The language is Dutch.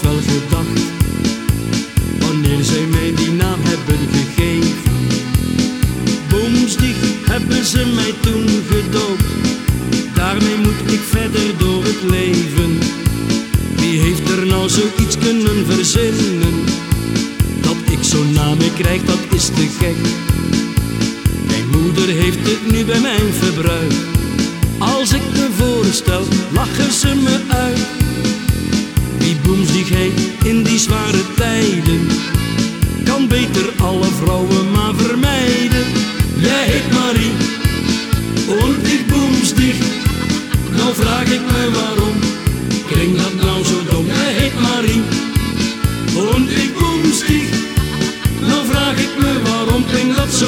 wel gedacht wanneer zij mij die naam hebben gegeven. Boomstig hebben ze mij toen gedoopt, daarmee moet ik verder door het leven. Wie heeft er nou zoiets kunnen verzinnen? Dat ik zo'n naam krijg, dat is te gek. Mijn moeder heeft het nu bij mijn verbruik. Als ik me voorstel, lachen ze me in die zware tijden. Kan beter alle vrouwen maar vermijden. Jij heet Marie, und ik boemstig. Nou vraag ik me waarom, kring dat nou zo dom. Jij heet Marie, und ik boemstig. Nou vraag ik me waarom, kring dat zo